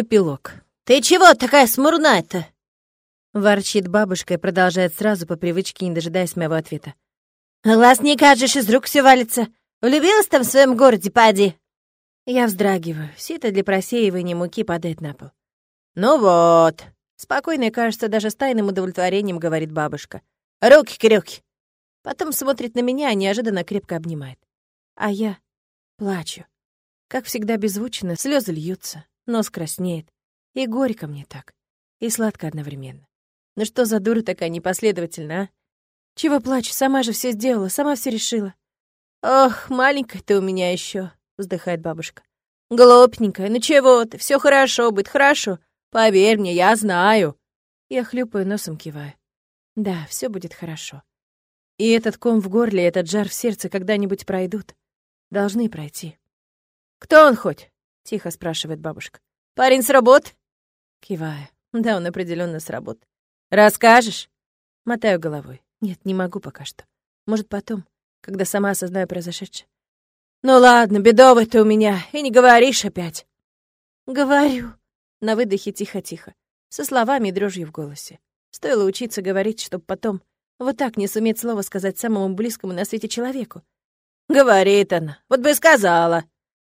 Эпилог. «Ты чего такая смурная-то?» Ворчит бабушка и продолжает сразу по привычке, не дожидаясь моего ответа. «Глаз не кажешь, из рук все валится. Влюбилась там в своем городе, пади?» Я вздрагиваю. Сито для просеивания муки падает на пол. «Ну вот», — спокойно и, кажется, даже с тайным удовлетворением говорит бабушка. «Руки-крюки». Потом смотрит на меня и неожиданно крепко обнимает. А я плачу. Как всегда беззвучно, слезы льются, нос краснеет. И горько мне так, и сладко одновременно. Ну что за дура такая непоследовательная, а? Чего плачу, сама же все сделала, сама все решила. «Ох, маленькая ты у меня еще, вздыхает бабушка. «Глупенькая, ну чего ты, все хорошо будет, хорошо. Поверь мне, я знаю». Я хлюпаю носом, киваю. Да, все будет хорошо. И этот ком в горле, этот жар в сердце когда-нибудь пройдут. Должны пройти. «Кто он хоть?» — тихо спрашивает бабушка. «Парень с работы?» Киваю. Да, он определенно с работы. «Расскажешь?» Мотаю головой. Нет, не могу пока что. Может, потом, когда сама осознаю произошедшее. «Ну ладно, бедовый ты у меня, и не говоришь опять». «Говорю». На выдохе тихо-тихо, со словами и дрожью в голосе. Стоило учиться говорить, чтобы потом вот так не суметь слово сказать самому близкому на свете человеку. «Говорит она, вот бы сказала».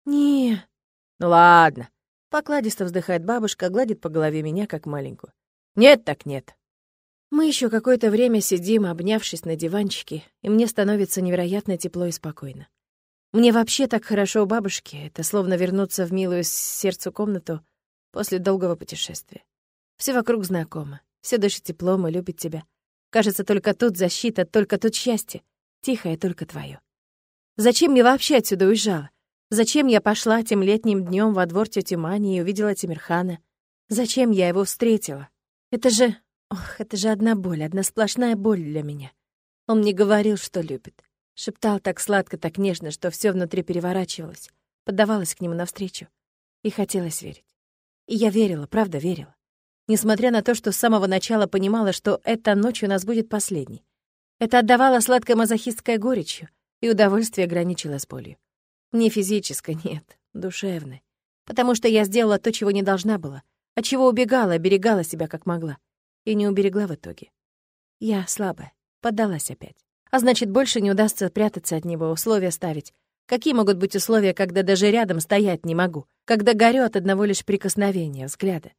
«Не». «Ну ладно». Покладисто вздыхает бабушка, гладит по голове меня, как маленькую. «Нет так нет». Мы еще какое-то время сидим, обнявшись на диванчике, и мне становится невероятно тепло и спокойно. Мне вообще так хорошо у бабушки, это словно вернуться в милую сердцу комнату после долгого путешествия. Все вокруг знакомо, все дышит теплом и любит тебя. Кажется, только тут защита, только тут счастье, тихое только твое. Зачем я вообще отсюда уезжала? Зачем я пошла тем летним днем во двор тети Мани и увидела Тимирхана? Зачем я его встретила? Это же... Ох, это же одна боль, одна сплошная боль для меня. Он мне говорил, что любит. Шептал так сладко, так нежно, что все внутри переворачивалось, поддавалось к нему навстречу. И хотелось верить. И я верила, правда верила. Несмотря на то, что с самого начала понимала, что эта ночь у нас будет последней. Это отдавало сладкой мазохистской горечью, и удовольствие граничило с болью. Не физической, нет, душевной. Потому что я сделала то, чего не должна была, от чего убегала, оберегала себя как могла и не уберегла в итоге. Я слабая, поддалась опять. А значит, больше не удастся прятаться от него, условия ставить. Какие могут быть условия, когда даже рядом стоять не могу, когда горю от одного лишь прикосновения, взгляда?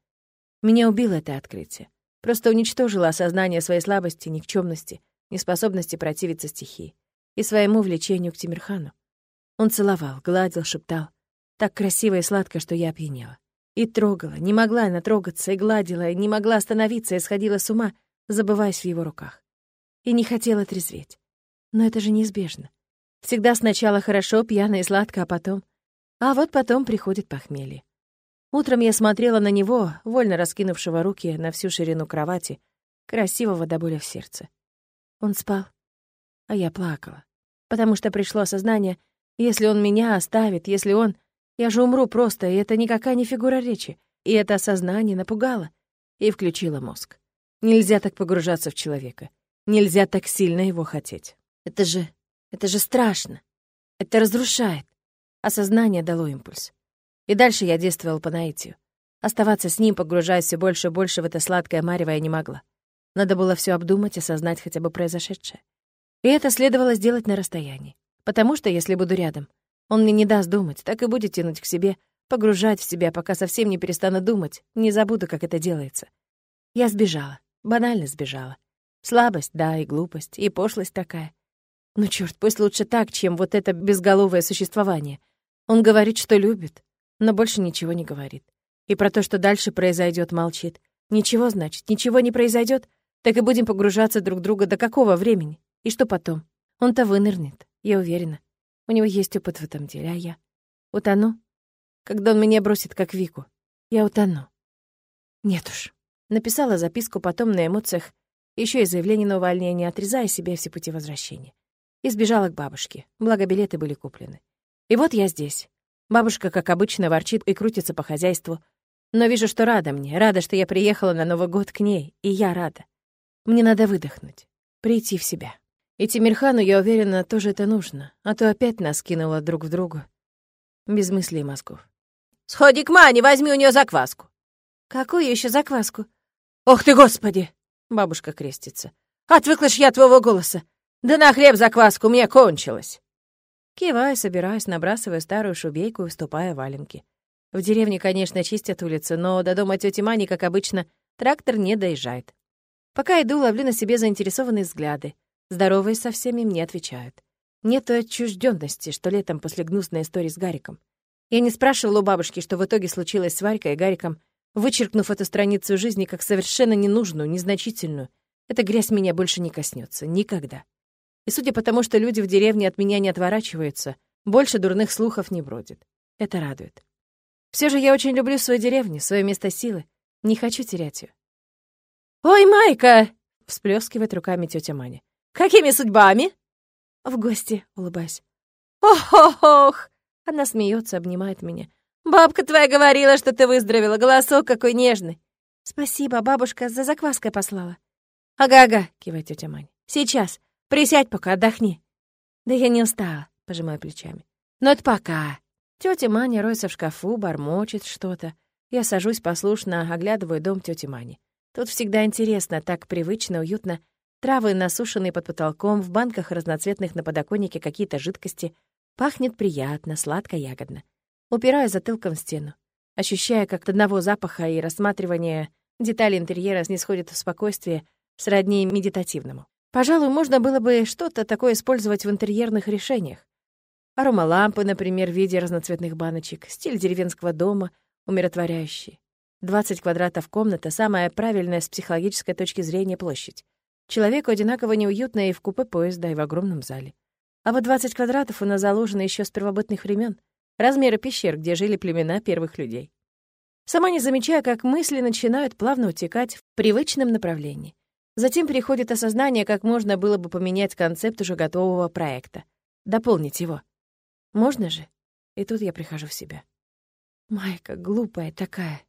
Меня убило это открытие. Просто уничтожило осознание своей слабости, никчемности, неспособности противиться стихии и своему влечению к Тимирхану. Он целовал, гладил, шептал. Так красиво и сладко, что я опьянела. И трогала, не могла она трогаться, и гладила, и не могла остановиться, и сходила с ума, забываясь в его руках. И не хотела трезветь. Но это же неизбежно. Всегда сначала хорошо, пьяно и сладко, а потом... А вот потом приходит похмелье. Утром я смотрела на него, вольно раскинувшего руки на всю ширину кровати, красивого до боли в сердце. Он спал, а я плакала, потому что пришло осознание, если он меня оставит, если он... Я же умру просто, и это никакая не фигура речи. И это осознание напугало и включило мозг. Нельзя так погружаться в человека. Нельзя так сильно его хотеть. Это же... это же страшно. Это разрушает. Осознание дало импульс. И дальше я действовал по наитию. Оставаться с ним, погружаясь все больше и больше в это сладкое марево, я не могла. Надо было все обдумать, осознать хотя бы произошедшее. И это следовало сделать на расстоянии. Потому что, если буду рядом, он мне не даст думать, так и будет тянуть к себе, погружать в себя, пока совсем не перестану думать, не забуду, как это делается. Я сбежала, банально сбежала. Слабость, да, и глупость, и пошлость такая. Ну, чёрт, пусть лучше так, чем вот это безголовое существование. Он говорит, что любит, но больше ничего не говорит. И про то, что дальше произойдет, молчит. Ничего, значит, ничего не произойдет, так и будем погружаться друг друга до какого времени? И что потом? Он-то вынырнет, я уверена. У него есть опыт в этом деле, а я утону, когда он меня бросит как Вику. Я утону. Нет уж. Написала записку потом на эмоциях, еще и заявление на увольнение, отрезая себе все пути возвращения. И сбежала к бабушке, благо билеты были куплены. И вот я здесь. Бабушка, как обычно, ворчит и крутится по хозяйству. Но вижу, что рада мне, рада, что я приехала на Новый год к ней, и я рада. Мне надо выдохнуть, прийти в себя. И Тимирхану, я уверена, тоже это нужно, а то опять нас кинуло друг в другу. Без мыслей и мозгов. Сходи к Мане, возьми у нее закваску». «Какую еще закваску?» «Ох ты, Господи!» — бабушка крестится. «Отвыкла ж я твоего голоса. Да на хлеб закваску мне кончилось!» Киваю, собираюсь, набрасывая старую шубейку и вступая в валенки. В деревне, конечно, чистят улицы, но до дома тети Мани, как обычно, трактор не доезжает. Пока иду, ловлю на себе заинтересованные взгляды. Здоровые со всеми мне отвечают. Нет той отчужденности, что летом после гнусной истории с Гариком. Я не спрашивала у бабушки, что в итоге случилось с Варькой и Гариком, вычеркнув эту страницу жизни как совершенно ненужную, незначительную. Эта грязь меня больше не коснется. Никогда. И судя по тому, что люди в деревне от меня не отворачиваются, больше дурных слухов не бродит. Это радует. Все же я очень люблю свою деревню, свое место силы. Не хочу терять ее. «Ой, Майка!» — всплескивает руками тетя Маня. «Какими судьбами?» «В гости», — улыбаясь. «Ох-ох-ох!» Она смеется, обнимает меня. «Бабка твоя говорила, что ты выздоровела. Голосок какой нежный!» «Спасибо, бабушка за закваской послала». «Ага-ага», — кивает тетя Маня. «Сейчас. Присядь пока, отдохни». «Да я не устала», — пожимаю плечами. «Но это пока». Тетя Маня роется в шкафу, бормочет что-то. Я сажусь послушно, оглядываю дом тети Мани. Тут всегда интересно, так привычно, уютно. Травы, насушенные под потолком, в банках разноцветных на подоконнике какие-то жидкости. Пахнет приятно, сладко-ягодно. Упираю затылком в стену, ощущая, как от одного запаха и рассматривания деталей интерьера снисходит в спокойствие, сродни медитативному. Пожалуй, можно было бы что-то такое использовать в интерьерных решениях. Аромалампы, например, в виде разноцветных баночек, стиль деревенского дома, умиротворяющий. 20 квадратов комната — самая правильная с психологической точки зрения площадь. Человеку одинаково неуютно и в купе поезда, и в огромном зале. А вот 20 квадратов у нас заложено еще с первобытных времен, размеры пещер, где жили племена первых людей. Сама не замечая, как мысли начинают плавно утекать в привычном направлении. Затем приходит осознание, как можно было бы поменять концепт уже готового проекта, дополнить его. Можно же? И тут я прихожу в себя. Майка, глупая такая.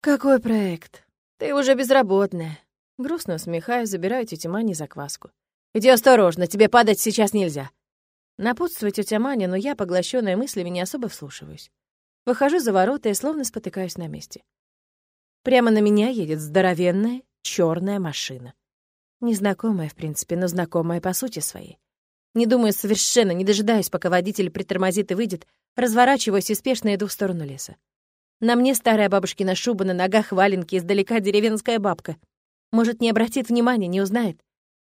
Какой проект? Ты уже безработная. Грустно усмехаюсь, забираю тетю Мани закваску. Иди осторожно, тебе падать сейчас нельзя. Напутствует тетя Маня, но я, поглощенная мыслями, не особо вслушиваюсь. Выхожу за ворота и словно спотыкаюсь на месте. Прямо на меня едет здоровенная черная машина. Незнакомая, в принципе, но знакомая по сути своей. Не думаю совершенно, не дожидаюсь, пока водитель притормозит и выйдет, разворачиваюсь и спешно иду в сторону леса. На мне старая бабушкина шуба, на ногах валенки, издалека деревенская бабка. Может, не обратит внимания, не узнает?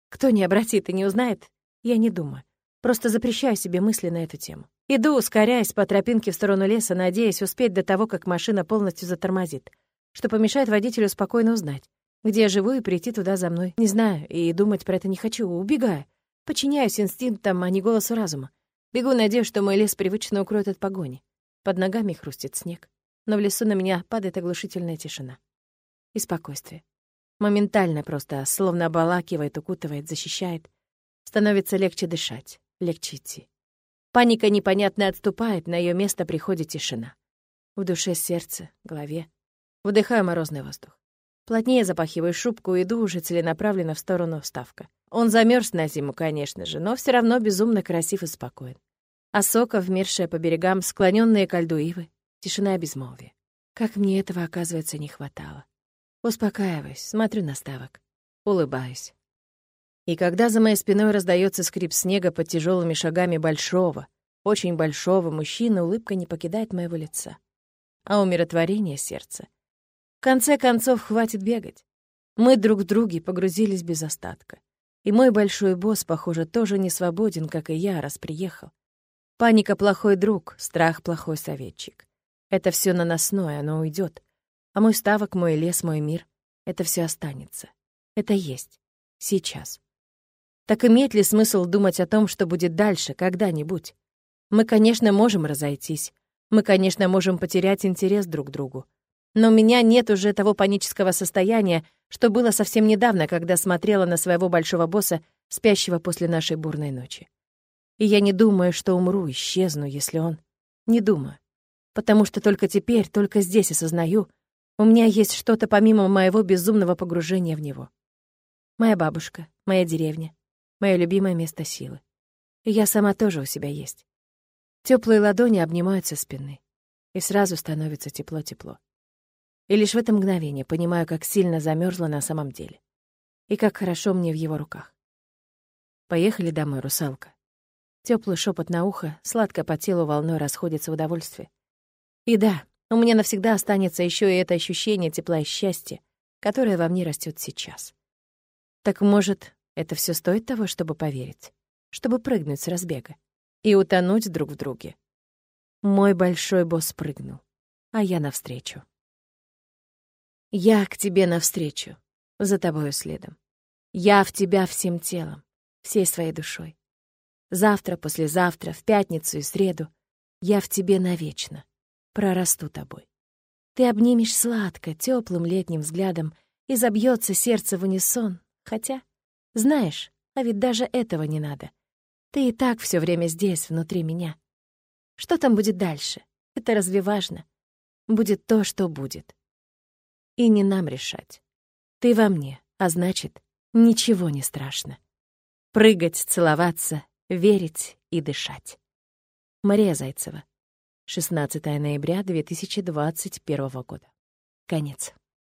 Кто не обратит и не узнает, я не думаю. Просто запрещаю себе мысли на эту тему. Иду, ускоряясь по тропинке в сторону леса, надеясь успеть до того, как машина полностью затормозит, что помешает водителю спокойно узнать. Где я живу и прийти туда за мной? Не знаю, и думать про это не хочу, убегаю. Подчиняюсь инстинктам, а не голосу разума. Бегу, надеясь, что мой лес привычно укроет от погони. Под ногами хрустит снег, но в лесу на меня падает оглушительная тишина. И спокойствие. Моментально просто, словно обволакивает, укутывает, защищает. Становится легче дышать, легче идти. Паника непонятно отступает, на ее место приходит тишина. В душе сердце, голове. Вдыхаю морозный воздух. Плотнее запахиваю шубку и иду уже целенаправленно в сторону вставка. Он замерз на зиму, конечно же, но все равно безумно красив и спокоен. А сока, вмершая по берегам, склоненные ко льду ивы, тишина и безмолвие. Как мне этого, оказывается, не хватало. Успокаиваюсь, смотрю на ставок, улыбаюсь. И когда за моей спиной раздается скрип снега под тяжелыми шагами большого, очень большого мужчины, улыбка не покидает моего лица. А умиротворение сердца конце концов, хватит бегать. Мы друг в друге погрузились без остатка. И мой большой босс, похоже, тоже не свободен, как и я, раз приехал. Паника — плохой друг, страх — плохой советчик. Это все наносное, оно уйдет. А мой ставок, мой лес, мой мир — это все останется. Это есть. Сейчас. Так имеет ли смысл думать о том, что будет дальше, когда-нибудь? Мы, конечно, можем разойтись. Мы, конечно, можем потерять интерес друг к другу. Но у меня нет уже того панического состояния, что было совсем недавно, когда смотрела на своего большого босса, спящего после нашей бурной ночи. И я не думаю, что умру, исчезну, если он... Не думаю. Потому что только теперь, только здесь осознаю, у меня есть что-то помимо моего безумного погружения в него. Моя бабушка, моя деревня, мое любимое место силы. И я сама тоже у себя есть. Теплые ладони обнимают со спины. и сразу становится тепло-тепло. И лишь в это мгновение понимаю, как сильно замерзла на самом деле. И как хорошо мне в его руках. Поехали домой, русалка. Теплый шепот на ухо, сладко по телу волной расходится в удовольствие. И да, у меня навсегда останется еще и это ощущение тепла и счастья, которое во мне растет сейчас. Так может, это все стоит того, чтобы поверить, чтобы прыгнуть с разбега и утонуть друг в друге? Мой большой босс прыгнул, а я навстречу. Я к тебе навстречу, за тобою следом. Я в тебя всем телом, всей своей душой. Завтра, послезавтра, в пятницу и среду я в тебе навечно прорасту тобой. Ты обнимешь сладко, теплым летним взглядом, и забьется сердце в унисон, хотя, знаешь, а ведь даже этого не надо. Ты и так все время здесь, внутри меня. Что там будет дальше? Это разве важно? Будет то, что будет. И не нам решать. Ты во мне, а значит, ничего не страшно. Прыгать, целоваться, верить и дышать. Мария Зайцева. 16 ноября 2021 года. Конец.